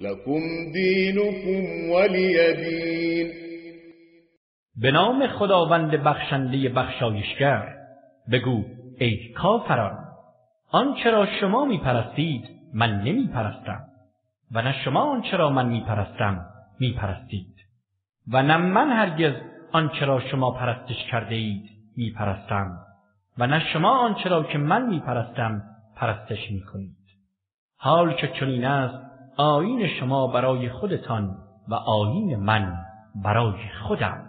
لكم دينكم ولي دين به نام خداوند بخشنده بخشایشگر بگو ای کافران آنچه را شما میپرستید من نمیپرستم و نه شما آنچه را من میپرستم میپرستید و نه من هرگز آنچه را شما پرستش کرده اید میپرستم و نه شما آنچه را که من میپرستم پرستش می‌کنید. حال که چنین است آیین شما برای خودتان و آیین من برای خودم.